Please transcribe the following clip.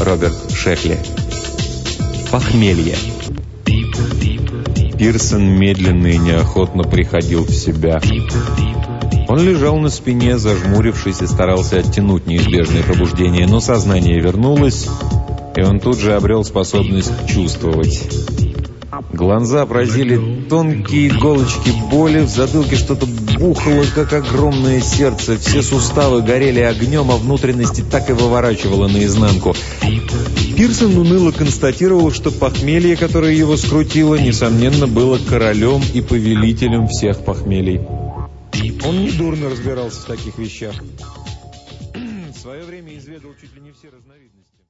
Роберт Шехли. Похмелье. Пирсон медленно и неохотно приходил в себя. Он лежал на спине, зажмурившись и старался оттянуть неизбежное пробуждение, но сознание вернулось, и он тут же обрел способность чувствовать. Глаза поразили тонкие иголочки боли, в затылке что-то бухало, как огромное сердце, все суставы горели огнем, а внутренности так и выворачивало наизнанку. Пирсон уныло констатировал, что похмелье, которое его скрутило, несомненно, было королем и повелителем всех похмелий. Он недурно разбирался в таких вещах. В свое время изведал чуть ли не все разновидности.